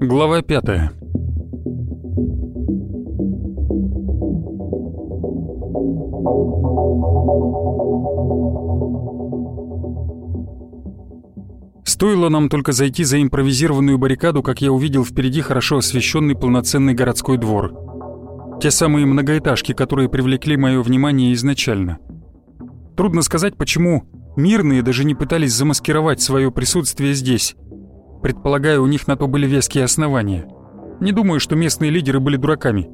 Глава пятая. Стоило нам только зайти за импровизированную баррикаду, как я увидел впереди хорошо освещенный полноценный городской двор. Те самые многоэтажки, которые привлекли мое внимание изначально. Трудно сказать, почему мирные даже не пытались замаскировать свое присутствие здесь. Предполагаю, у них на то были веские основания. Не думаю, что местные лидеры были дураками.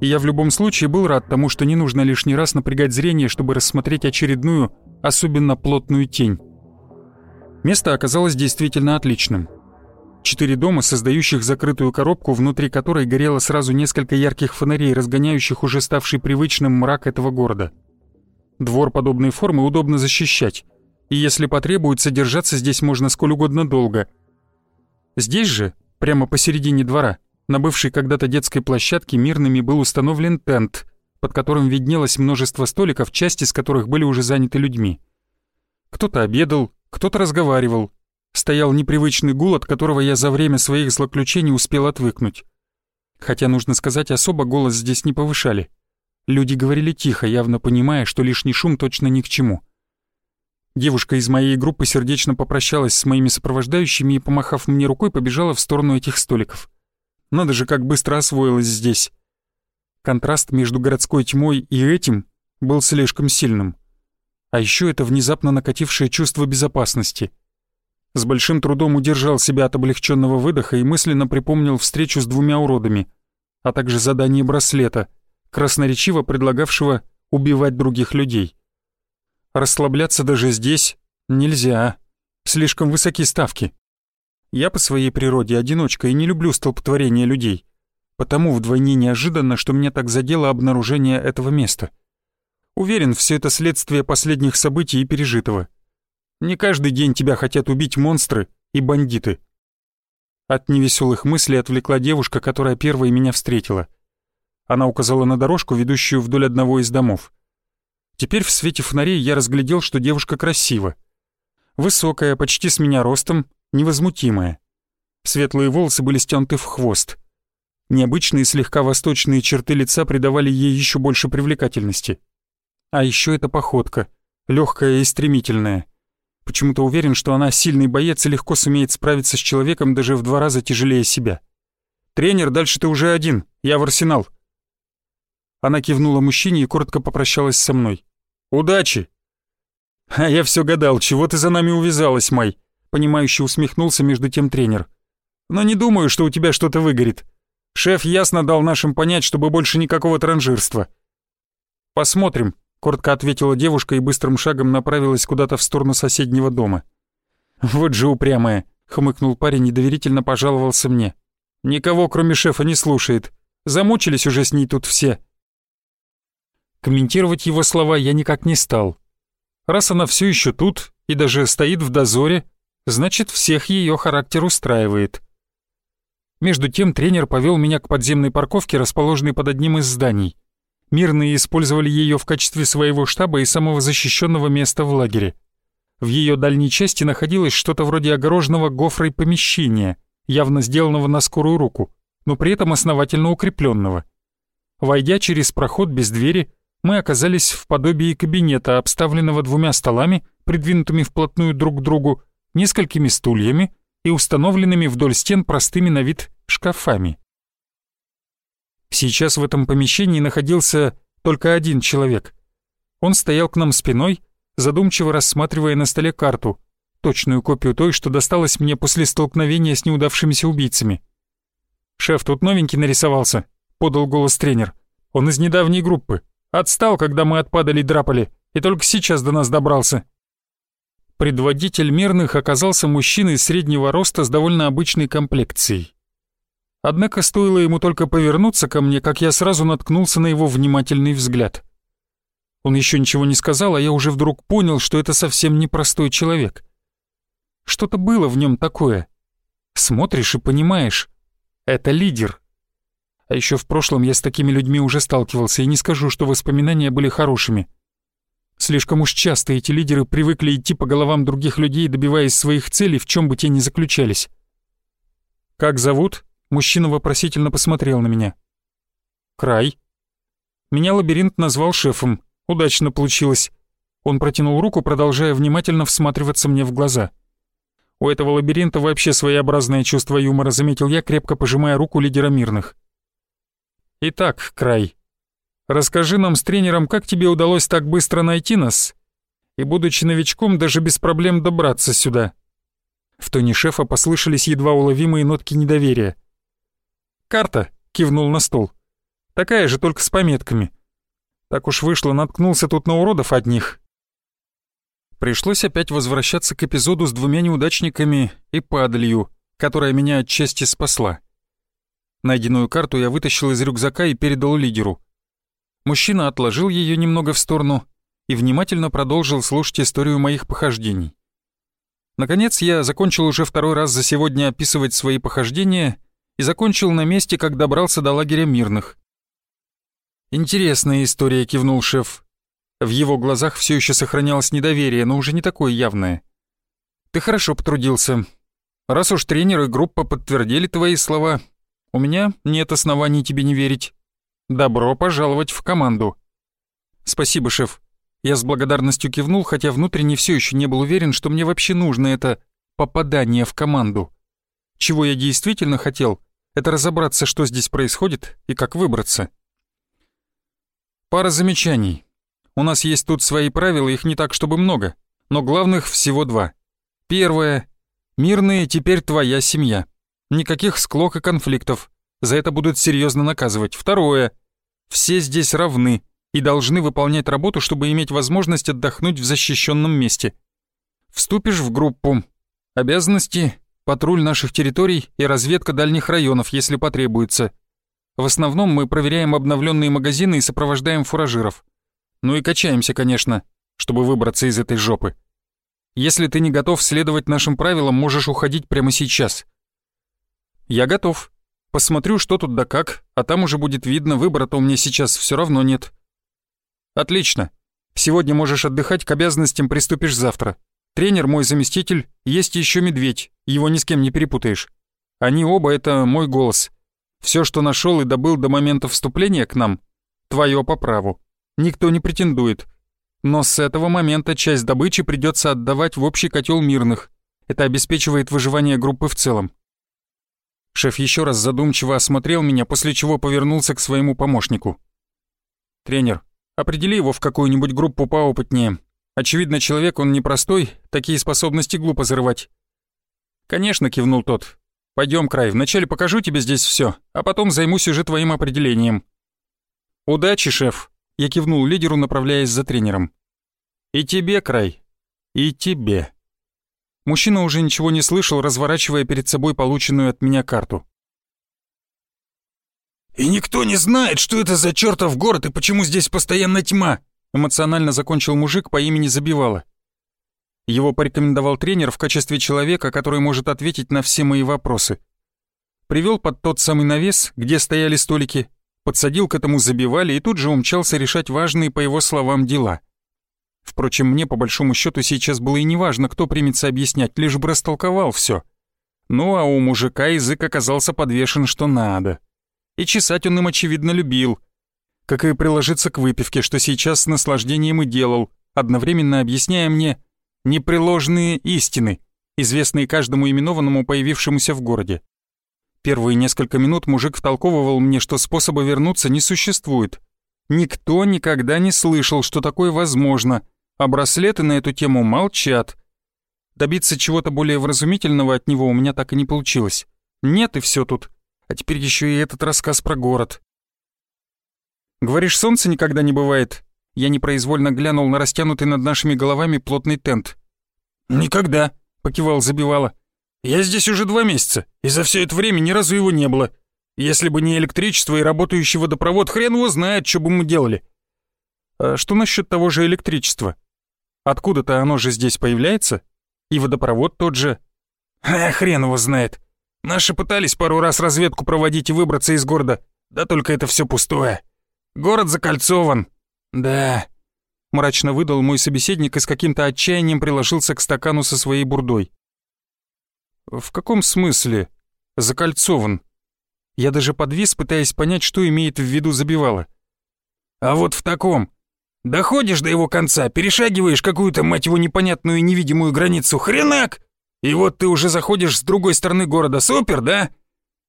И я в любом случае был рад тому, что не нужно лишний раз напрягать зрение, чтобы рассмотреть очередную, особенно плотную тень. Место оказалось действительно отличным. Четыре дома, создающих закрытую коробку, внутри которой горело сразу несколько ярких фонарей, разгоняющих уже ставший привычным мрак этого города. Двор подобной формы удобно защищать, и если потребуется, держаться здесь можно сколь угодно долго. Здесь же, прямо посередине двора, на бывшей когда-то детской площадке мирными был установлен тент, под которым виднелось множество столиков, части из которых были уже заняты людьми. Кто-то обедал, кто-то разговаривал. Стоял непривычный гул, от которого я за время своих злоключений успел отвыкнуть. Хотя, нужно сказать, особо голос здесь не повышали. Люди говорили тихо, явно понимая, что лишний шум точно ни к чему. Девушка из моей группы сердечно попрощалась с моими сопровождающими и, помахав мне рукой, побежала в сторону этих столиков. Надо же, как быстро освоилась здесь. Контраст между городской тьмой и этим был слишком сильным. А еще это внезапно накатившее чувство безопасности. С большим трудом удержал себя от облегченного выдоха и мысленно припомнил встречу с двумя уродами, а также задание браслета, красноречиво предлагавшего убивать других людей. Расслабляться даже здесь нельзя. Слишком высокие ставки. Я по своей природе одиночка и не люблю столпотворения людей. Потому вдвойне неожиданно, что меня так задело обнаружение этого места — Уверен, все это следствие последних событий и пережитого. Не каждый день тебя хотят убить монстры и бандиты. От невеселых мыслей отвлекла девушка, которая первой меня встретила. Она указала на дорожку, ведущую вдоль одного из домов. Теперь в свете фонарей я разглядел, что девушка красива. Высокая, почти с меня ростом, невозмутимая. Светлые волосы были стянуты в хвост. Необычные слегка восточные черты лица придавали ей еще больше привлекательности. А еще эта походка, легкая и стремительная. Почему-то уверен, что она сильный боец и легко сумеет справиться с человеком даже в два раза тяжелее себя. «Тренер, дальше ты уже один, я в арсенал». Она кивнула мужчине и коротко попрощалась со мной. «Удачи!» «А я все гадал, чего ты за нами увязалась, Май?» Понимающе усмехнулся между тем тренер. «Но не думаю, что у тебя что-то выгорит. Шеф ясно дал нашим понять, чтобы больше никакого транжирства». «Посмотрим», коротко ответила девушка и быстрым шагом направилась куда-то в сторону соседнего дома. «Вот же упрямая», — хмыкнул парень и доверительно пожаловался мне. «Никого, кроме шефа, не слушает. Замучились уже с ней тут все». Комментировать его слова я никак не стал. Раз она все еще тут и даже стоит в дозоре, значит, всех ее характер устраивает. Между тем тренер повел меня к подземной парковке, расположенной под одним из зданий. Мирные использовали ее в качестве своего штаба и самого защищенного места в лагере. В ее дальней части находилось что-то вроде огороженного гофрой помещения, явно сделанного на скорую руку, но при этом основательно укрепленного. Войдя через проход без двери, мы оказались в подобии кабинета, обставленного двумя столами, придвинутыми вплотную друг к другу, несколькими стульями и установленными вдоль стен простыми на вид шкафами. Сейчас в этом помещении находился только один человек. Он стоял к нам спиной, задумчиво рассматривая на столе карту, точную копию той, что досталась мне после столкновения с неудавшимися убийцами. «Шеф, тут новенький нарисовался», — подал голос тренер. «Он из недавней группы. Отстал, когда мы отпадали и драпали, и только сейчас до нас добрался». Предводитель мирных оказался мужчиной среднего роста с довольно обычной комплекцией. Однако стоило ему только повернуться ко мне, как я сразу наткнулся на его внимательный взгляд. Он еще ничего не сказал, а я уже вдруг понял, что это совсем непростой человек. Что-то было в нем такое. Смотришь и понимаешь, это лидер. А еще в прошлом я с такими людьми уже сталкивался, и не скажу, что воспоминания были хорошими. Слишком уж часто эти лидеры привыкли идти по головам других людей, добиваясь своих целей, в чем бы те ни заключались. «Как зовут?» — мужчина вопросительно посмотрел на меня. «Край». Меня лабиринт назвал шефом. Удачно получилось. Он протянул руку, продолжая внимательно всматриваться мне в глаза. У этого лабиринта вообще своеобразное чувство юмора, заметил я, крепко пожимая руку лидера мирных. «Итак, Край, Расскажи нам с тренером, как тебе удалось так быстро найти нас и, будучи новичком, даже без проблем добраться сюда». В тоне шефа послышались едва уловимые нотки недоверия. «Карта», — кивнул на стол. «Такая же, только с пометками. Так уж вышло, наткнулся тут на уродов одних». Пришлось опять возвращаться к эпизоду с двумя неудачниками и падалью, которая меня отчасти спасла. Найденную карту я вытащил из рюкзака и передал лидеру. Мужчина отложил ее немного в сторону и внимательно продолжил слушать историю моих похождений. Наконец, я закончил уже второй раз за сегодня описывать свои похождения и закончил на месте, как добрался до лагеря мирных. «Интересная история», — кивнул шеф. В его глазах все еще сохранялось недоверие, но уже не такое явное. «Ты хорошо потрудился. Раз уж тренер и группа подтвердили твои слова, у меня нет оснований тебе не верить. Добро пожаловать в команду. Спасибо, шеф. Я с благодарностью кивнул, хотя внутренне все еще не был уверен, что мне вообще нужно это попадание в команду. Чего я действительно хотел, это разобраться, что здесь происходит и как выбраться. Пара замечаний. У нас есть тут свои правила, их не так, чтобы много, но главных всего два. Первое. Мирные теперь твоя семья. Никаких склок и конфликтов. За это будут серьезно наказывать. Второе. Все здесь равны и должны выполнять работу, чтобы иметь возможность отдохнуть в защищенном месте. Вступишь в группу. Обязанности — патруль наших территорий и разведка дальних районов, если потребуется. В основном мы проверяем обновленные магазины и сопровождаем фуражиров. Ну и качаемся, конечно, чтобы выбраться из этой жопы. Если ты не готов следовать нашим правилам, можешь уходить прямо сейчас. Я готов. Посмотрю, что тут да как, а там уже будет видно, выбора-то у меня сейчас все равно нет. Отлично. Сегодня можешь отдыхать, к обязанностям приступишь завтра. Тренер мой заместитель, есть еще медведь, его ни с кем не перепутаешь. Они оба — это мой голос. Все, что нашел и добыл до момента вступления к нам, твое по праву. Никто не претендует. Но с этого момента часть добычи придется отдавать в общий котел мирных. Это обеспечивает выживание группы в целом. Шеф еще раз задумчиво осмотрел меня, после чего повернулся к своему помощнику. «Тренер, определи его в какую-нибудь группу поопытнее. Очевидно, человек он непростой, такие способности глупо зарывать». «Конечно», — кивнул тот. Пойдем, Край, вначале покажу тебе здесь все, а потом займусь уже твоим определением». «Удачи, шеф», — я кивнул лидеру, направляясь за тренером. «И тебе, Край, и тебе». Мужчина уже ничего не слышал, разворачивая перед собой полученную от меня карту. «И никто не знает, что это за чертов город и почему здесь постоянно тьма!» Эмоционально закончил мужик по имени Забивала. Его порекомендовал тренер в качестве человека, который может ответить на все мои вопросы. Привел под тот самый навес, где стояли столики, подсадил к этому Забивали и тут же умчался решать важные, по его словам, дела — Впрочем, мне по большому счету сейчас было и неважно, кто примется объяснять, лишь бы растолковал все. Ну а у мужика язык оказался подвешен что надо. И чесать он им, очевидно, любил. Как и приложиться к выпивке, что сейчас с наслаждением и делал, одновременно объясняя мне непреложные истины, известные каждому именованному появившемуся в городе. Первые несколько минут мужик втолковывал мне, что способа вернуться не существует. Никто никогда не слышал, что такое возможно — а браслеты на эту тему молчат. Добиться чего-то более вразумительного от него у меня так и не получилось. Нет, и все тут. А теперь еще и этот рассказ про город. Говоришь, солнца никогда не бывает? Я непроизвольно глянул на растянутый над нашими головами плотный тент. «Никогда», — покивал Забивала. «Я здесь уже два месяца, и за все это время ни разу его не было. Если бы не электричество и работающий водопровод, хрен его знает, что бы мы делали». «А что насчет того же электричества? Откуда-то оно же здесь появляется? И водопровод тот же. А хрен его знает. Наши пытались пару раз разведку проводить и выбраться из города. Да только это все пустое. Город закольцован. Да. Мрачно выдал мой собеседник и с каким-то отчаянием приложился к стакану со своей бурдой. В каком смысле закольцован? Я даже подвис, пытаясь понять, что имеет в виду забивало. А вот в таком. Доходишь до его конца, перешагиваешь какую-то, мать его, непонятную и невидимую границу, хренак! И вот ты уже заходишь с другой стороны города, супер, да?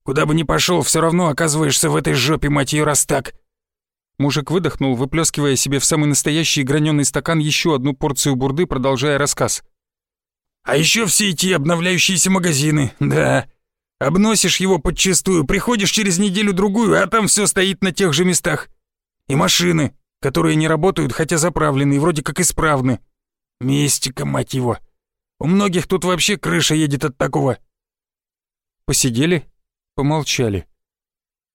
Куда бы ни пошел, все равно оказываешься в этой жопе, мать ее, раз так. Мужик выдохнул, выплескивая себе в самый настоящий граненый стакан еще одну порцию бурды, продолжая рассказ. «А еще все эти обновляющиеся магазины, да. Обносишь его подчистую, приходишь через неделю-другую, а там все стоит на тех же местах. И машины, которые не работают, хотя заправлены и вроде как исправны. Мистика, мать его. У многих тут вообще крыша едет от такого». Посидели, помолчали.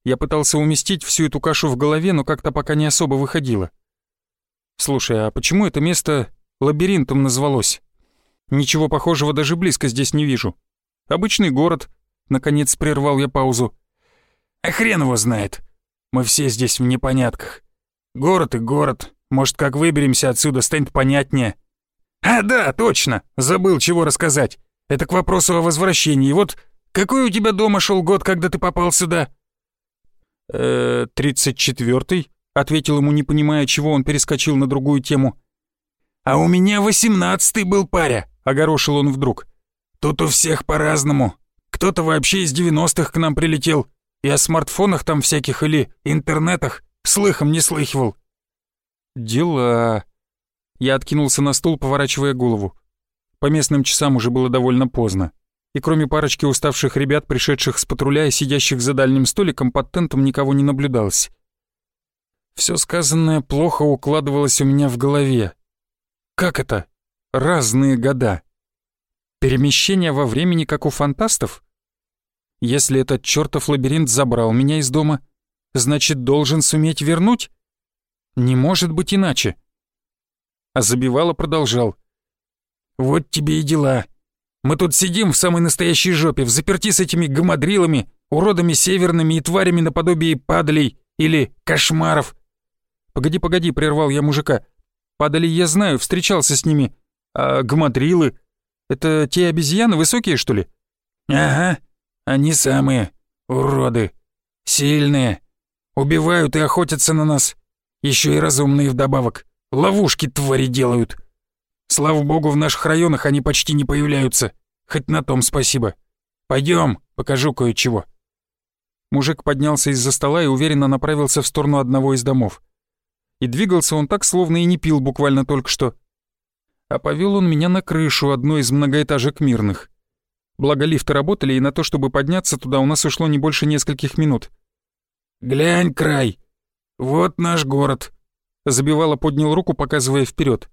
Я пытался уместить всю эту кашу в голове, но как-то пока не особо выходило. «Слушай, а почему это место лабиринтом назвалось? Ничего похожего даже близко здесь не вижу. Обычный город, Наконец прервал я паузу. А хрен его знает. Мы все здесь в непонятках. Город и город. Может, как выберемся отсюда, станет понятнее. А, да, точно. Забыл, чего рассказать. Это к вопросу о возвращении. Вот какой у тебя дома шел год, когда ты попал сюда? Э, тридцать четвертый, ответил ему, не понимая, чего он перескочил на другую тему. А у меня восемнадцатый был паря, огорошил он вдруг. Тут у всех по-разному. Кто-то вообще из 90-х к нам прилетел. И о смартфонах там всяких или интернетах слыхом не слыхивал. Дела. Я откинулся на стул, поворачивая голову. По местным часам уже было довольно поздно. И кроме парочки уставших ребят, пришедших с патруля и сидящих за дальним столиком, под тентом никого не наблюдалось. Все сказанное плохо укладывалось у меня в голове. Как это? Разные года. Перемещение во времени, как у фантастов? Если этот чертов лабиринт забрал меня из дома, значит, должен суметь вернуть? Не может быть иначе. А забивало продолжал. «Вот тебе и дела. Мы тут сидим в самой настоящей жопе, в заперти с этими гамадрилами, уродами северными и тварями наподобие падалей или кошмаров». «Погоди, погоди», — прервал я мужика. «Падали я знаю, встречался с ними. А гамадрилы? Это те обезьяны высокие, что ли?» «Ага, они самые уроды. Сильные. Убивают и охотятся на нас. Еще и разумные вдобавок. Ловушки твари делают. Слава богу, в наших районах они почти не появляются. Хоть на том спасибо. Пойдем, покажу кое-чего». Мужик поднялся из-за стола и уверенно направился в сторону одного из домов. И двигался он так, словно и не пил буквально только что а повел он меня на крышу одной из многоэтажек мирных. Благо лифты работали, и на то, чтобы подняться туда, у нас ушло не больше нескольких минут. «Глянь, край! Вот наш город!» Забивало поднял руку, показывая вперед.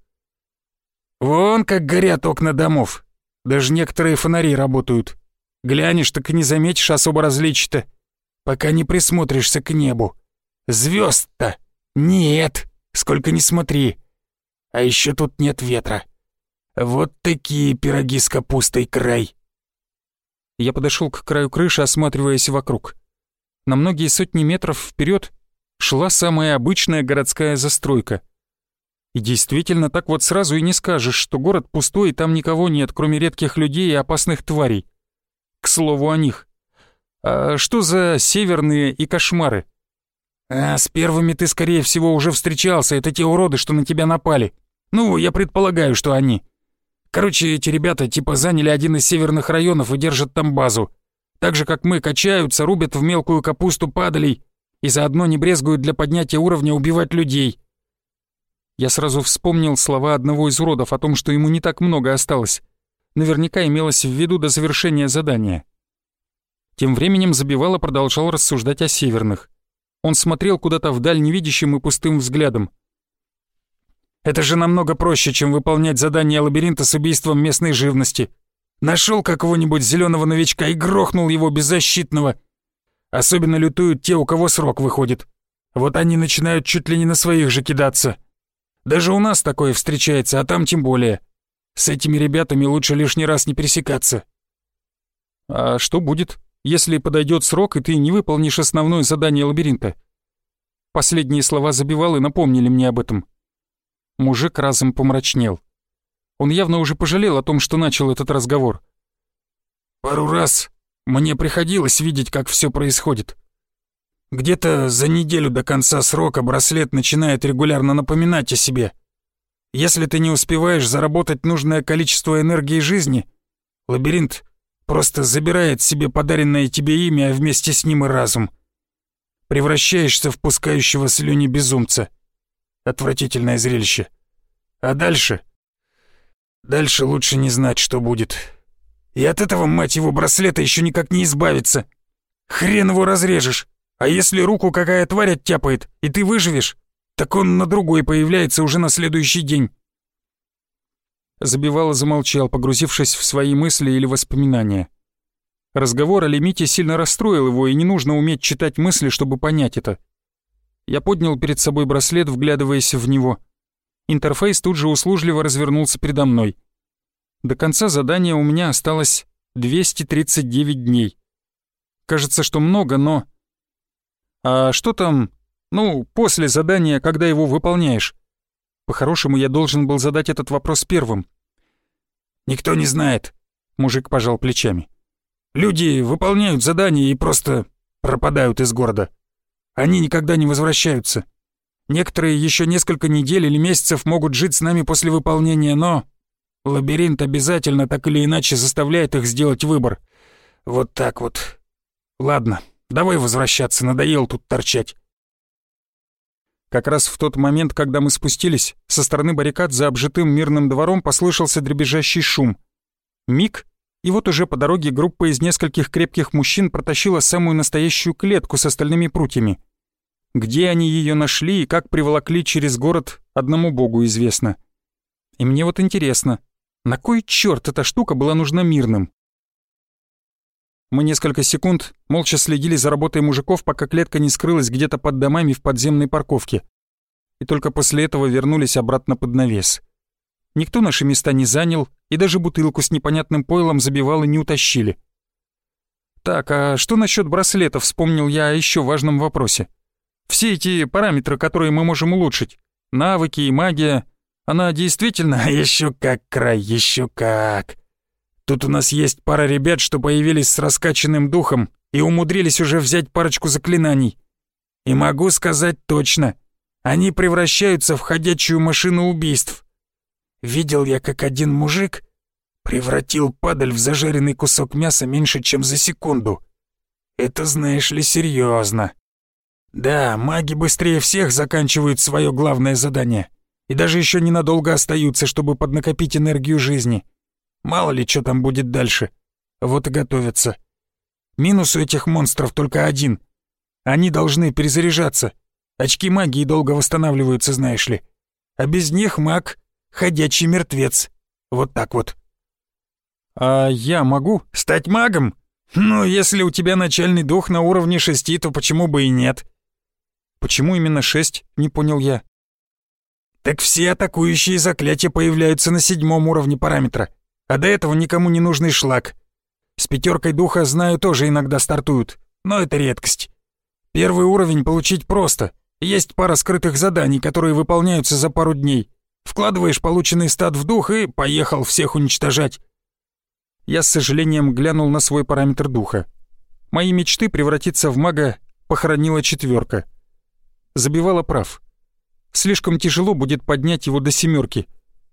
«Вон как горят окна домов. Даже некоторые фонари работают. Глянешь, так и не заметишь особо различия-то, пока не присмотришься к небу. Звезд-то нет, сколько ни смотри. А еще тут нет ветра. Вот такие пироги с капустой край. Я подошел к краю крыши, осматриваясь вокруг. На многие сотни метров вперед шла самая обычная городская застройка. И действительно, так вот сразу и не скажешь, что город пустой и там никого нет, кроме редких людей и опасных тварей. К слову о них. А что за северные и кошмары? А с первыми ты, скорее всего, уже встречался, это те уроды, что на тебя напали. Ну, я предполагаю, что они. Короче, эти ребята типа заняли один из северных районов и держат там базу. Так же, как мы, качаются, рубят в мелкую капусту падалей и заодно не брезгуют для поднятия уровня убивать людей. Я сразу вспомнил слова одного из уродов о том, что ему не так много осталось. Наверняка имелось в виду до завершения задания. Тем временем Забивало продолжал рассуждать о северных. Он смотрел куда-то вдаль невидящим и пустым взглядом. Это же намного проще, чем выполнять задание лабиринта с убийством местной живности. Нашел какого-нибудь зеленого новичка и грохнул его беззащитного. Особенно лютуют те, у кого срок выходит. Вот они начинают чуть ли не на своих же кидаться. Даже у нас такое встречается, а там тем более. С этими ребятами лучше лишний раз не пересекаться. А что будет, если подойдет срок, и ты не выполнишь основное задание лабиринта. Последние слова забивал и напомнили мне об этом. Мужик разом помрачнел. Он явно уже пожалел о том, что начал этот разговор. «Пару раз мне приходилось видеть, как все происходит. Где-то за неделю до конца срока браслет начинает регулярно напоминать о себе. Если ты не успеваешь заработать нужное количество энергии жизни, лабиринт просто забирает себе подаренное тебе имя, а вместе с ним и разум. Превращаешься в пускающего слюни безумца. Отвратительное зрелище. А дальше? Дальше лучше не знать, что будет. И от этого, мать его, браслета еще никак не избавиться. Хрен его разрежешь. А если руку какая тварь оттяпает, и ты выживешь, так он на другой появляется уже на следующий день. Забивало замолчал, погрузившись в свои мысли или воспоминания. Разговор о лимите сильно расстроил его, и не нужно уметь читать мысли, чтобы понять это. Я поднял перед собой браслет, вглядываясь в него. Интерфейс тут же услужливо развернулся передо мной. До конца задания у меня осталось 239 дней. Кажется, что много, но... А что там, ну, после задания, когда его выполняешь? По-хорошему, я должен был задать этот вопрос первым. «Никто не знает», — мужик пожал плечами. «Люди выполняют задания и просто пропадают из города. Они никогда не возвращаются. Некоторые еще несколько недель или месяцев могут жить с нами после выполнения, но лабиринт обязательно так или иначе заставляет их сделать выбор. Вот так вот. Ладно, давай возвращаться, надоел тут торчать. Как раз в тот момент, когда мы спустились, со стороны баррикад за обжитым мирным двором послышался дребезжащий шум. Миг, и вот уже по дороге группа из нескольких крепких мужчин протащила самую настоящую клетку с остальными прутьями. Где они ее нашли и как приволокли через город, одному богу известно. И мне вот интересно, на кой черт эта штука была нужна мирным? Мы несколько секунд молча следили за работой мужиков, пока клетка не скрылась где-то под домами в подземной парковке. И только после этого вернулись обратно под навес. Никто наши места не занял, и даже бутылку с непонятным пойлом забивал и не утащили. Так, а что насчет браслета, вспомнил я о еще важном вопросе. Все эти параметры, которые мы можем улучшить, навыки и магия, она действительно... Еще как, край, еще как. Тут у нас есть пара ребят, что появились с раскачанным духом и умудрились уже взять парочку заклинаний. И могу сказать точно, они превращаются в ходячую машину убийств. Видел я, как один мужик превратил падаль в зажаренный кусок мяса меньше, чем за секунду. Это, знаешь ли, серьезно. Да, маги быстрее всех заканчивают свое главное задание и даже еще ненадолго остаются, чтобы поднакопить энергию жизни. Мало ли, что там будет дальше. Вот и готовятся. Минус у этих монстров только один. Они должны перезаряжаться. Очки магии долго восстанавливаются, знаешь ли. А без них маг — ходячий мертвец. Вот так вот. А я могу стать магом? Ну, если у тебя начальный дух на уровне шести, то почему бы и нет? Почему именно шесть, не понял я. Так все атакующие заклятия появляются на седьмом уровне параметра, а до этого никому не нужный шлак. С пятеркой духа, знаю, тоже иногда стартуют, но это редкость. Первый уровень получить просто. Есть пара скрытых заданий, которые выполняются за пару дней. Вкладываешь полученный стат в дух и поехал всех уничтожать. Я с сожалением глянул на свой параметр духа. Мои мечты превратиться в мага похоронила четверка забивала прав. Слишком тяжело будет поднять его до семерки.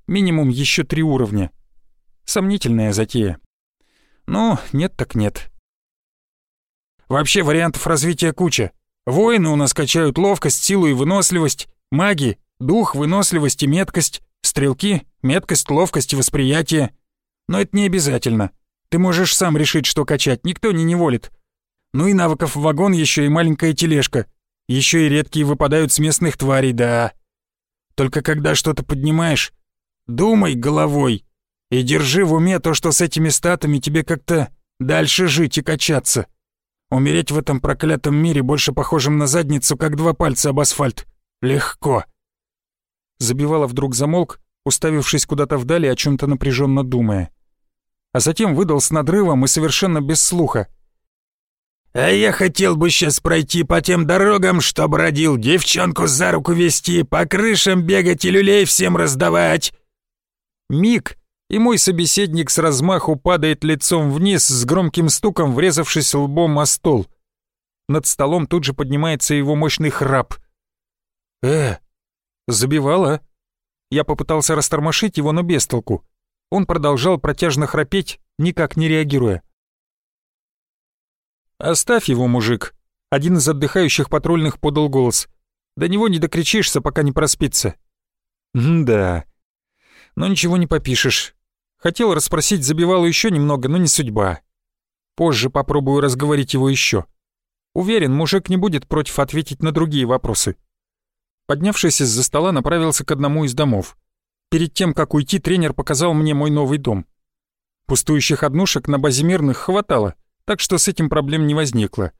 Минимум еще три уровня. Сомнительная затея. Но нет так нет. Вообще вариантов развития куча. Воины у нас качают ловкость, силу и выносливость. Маги — дух, выносливость и меткость. Стрелки — меткость, ловкость и восприятие. Но это не обязательно. Ты можешь сам решить, что качать, никто не неволит. Ну и навыков вагон еще и маленькая тележка. Еще и редкие выпадают с местных тварей, да. Только когда что-то поднимаешь, думай головой и держи в уме то, что с этими статами тебе как-то дальше жить и качаться. Умереть в этом проклятом мире больше похожим на задницу, как два пальца об асфальт. Легко. Забивала вдруг замолк, уставившись куда-то вдали, о чем то напряженно думая. А затем выдал с надрывом и совершенно без слуха. А я хотел бы сейчас пройти по тем дорогам, что бродил, девчонку за руку вести, по крышам бегать и люлей всем раздавать». Миг, и мой собеседник с размаху падает лицом вниз с громким стуком, врезавшись лбом о стол. Над столом тут же поднимается его мощный храп. «Э, забивала?» Я попытался растормошить его, но без толку. Он продолжал протяжно храпеть, никак не реагируя. «Оставь его, мужик!» Один из отдыхающих патрульных подал голос. «До него не докричишься, пока не проспится». «Да. Но ничего не попишешь. Хотел расспросить забивалу еще немного, но не судьба. Позже попробую разговорить его еще. Уверен, мужик не будет против ответить на другие вопросы». Поднявшись из-за стола, направился к одному из домов. Перед тем, как уйти, тренер показал мне мой новый дом. Пустующих однушек на базе мирных хватало, так что с этим проблем не возникло.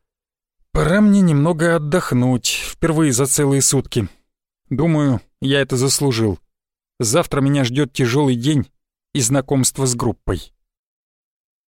Пора мне немного отдохнуть, впервые за целые сутки. Думаю, я это заслужил. Завтра меня ждет тяжелый день и знакомство с группой.